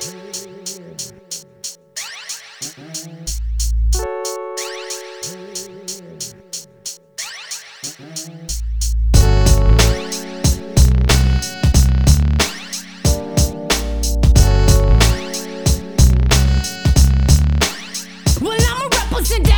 Well, I'm a representative.